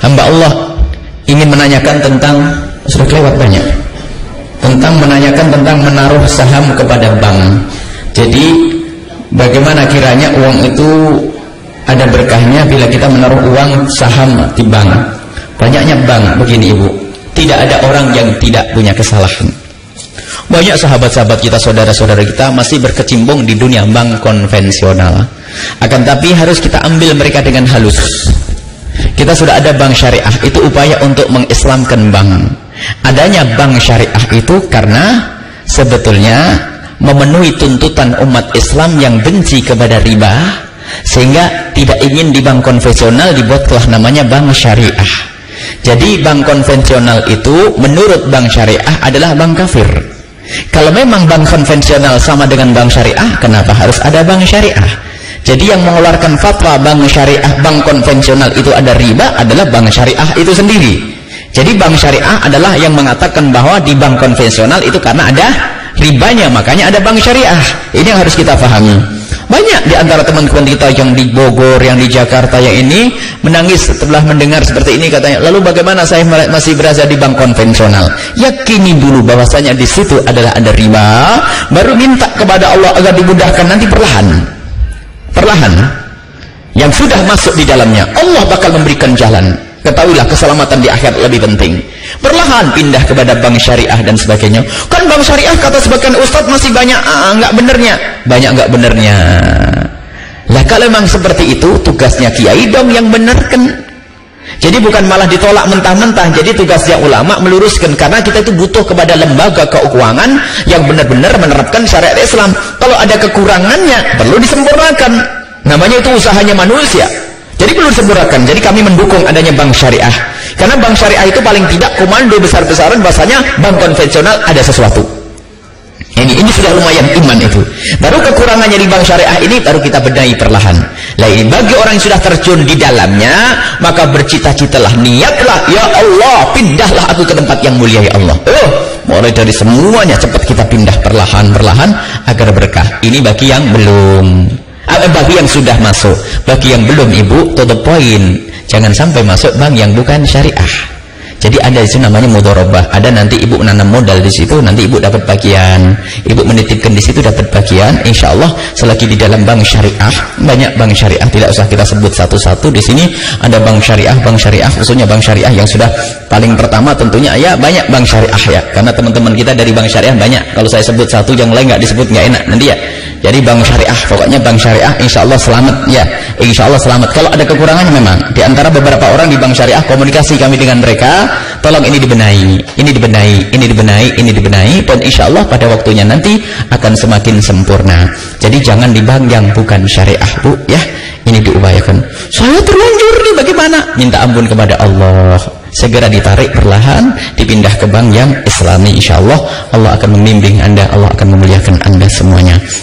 hamba Allah ingin menanyakan tentang sudah kelewat banyak tentang menanyakan tentang menaruh saham kepada bank jadi bagaimana kiranya uang itu ada berkahnya bila kita menaruh uang saham di bank banyaknya bank begini ibu tidak ada orang yang tidak punya kesalahan banyak sahabat-sahabat kita, saudara-saudara kita masih berkecimpung di dunia bank konvensional. Akan tapi harus kita ambil mereka dengan halus. Kita sudah ada bank syariah, itu upaya untuk mengislamkan bank. Adanya bank syariah itu karena sebetulnya memenuhi tuntutan umat Islam yang benci kepada riba, sehingga tidak ingin di bank konvensional dibuatlah namanya bank syariah. Jadi bank konvensional itu menurut bank syariah adalah bank kafir. Kalau memang bank konvensional sama dengan bank syariah, kenapa harus ada bank syariah? Jadi yang mengeluarkan fatwa bank syariah, bank konvensional itu ada riba adalah bank syariah itu sendiri. Jadi bank syariah adalah yang mengatakan bahwa di bank konvensional itu karena ada ribanya, makanya ada bank syariah. Ini yang harus kita pahami. Banyak di antara teman-teman kita yang di Bogor, yang di Jakarta yang ini menangis setelah mendengar seperti ini katanya. Lalu bagaimana saya masih berada di bank konvensional? Yakini dulu bahwasanya di situ adalah ada riba, baru minta kepada Allah agar dimudahkan nanti perlahan. Perlahan. Yang sudah masuk di dalamnya, Allah bakal memberikan jalan. Ketahuilah keselamatan di akhirat lebih penting. Perlahan pindah kepada bank syariah dan sebagainya. Kan bank syariah kata sebagian ustaz masih banyak ah, enggak benernya. Banyak enggak benernya. Lah kalau memang seperti itu tugasnya kiai dong yang benerkan. Jadi bukan malah ditolak mentah-mentah. Jadi tugasnya ulama meluruskan karena kita itu butuh kepada lembaga keuangan yang benar-benar menerapkan syariat Islam. Kalau ada kekurangannya perlu disempurnakan. Namanya itu usahanya manusia. Jadi perlu disempurnakan. Jadi kami mendukung adanya bank syariah. Karena bank syariah itu paling tidak komando besar-besaran bahasanya bank konvensional ada sesuatu. Ini ini sudah lumayan iman itu. Baru kekurangannya di bank syariah ini baru kita benahi perlahan. Lah ini bagi orang yang sudah terjun di dalamnya, maka bercita-citalah, niatlah, ya Allah, pindahlah aku ke tempat yang mulia ya Allah. Oh, mulai dari semuanya cepat kita pindah perlahan-perlahan agar berkah. Ini bagi yang belum. Eh, bagi yang sudah masuk, bagi yang belum ibu, to the point Jangan sampai masuk bank yang bukan syariah. Jadi ada itu namanya mudharabah. Ada nanti ibu menanam modal di situ, nanti ibu dapat bagian. Ibu menitipkan di situ dapat bagian. Insya Allah selagi di dalam bank syariah, banyak bank syariah tidak usah kita sebut satu-satu di sini ada bank syariah, bank syariah khususnya bank syariah yang sudah paling pertama tentunya ya banyak bank syariah ya. Karena teman-teman kita dari bank syariah banyak. Kalau saya sebut satu yang lain nggak disebut nggak enak nanti ya. Jadi bank syariah, pokoknya bank syariah insya Allah selamat ya. Insya Allah selamat. Kalau ada kekurangannya memang di antara beberapa orang di bank syariah komunikasi kami dengan mereka tolong ini dibenahi, ini dibenahi, ini dibenahi, ini dibenahi dan insya Allah pada waktunya nanti akan semakin sempurna. Jadi jangan di bank yang bukan syariah bu, ya ini diupayakan. Saya terlanjur nih bagaimana? Minta ampun kepada Allah. Segera ditarik perlahan, dipindah ke bank yang Islami. Insya Allah Allah akan membimbing anda, Allah akan memuliakan anda semuanya.